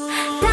음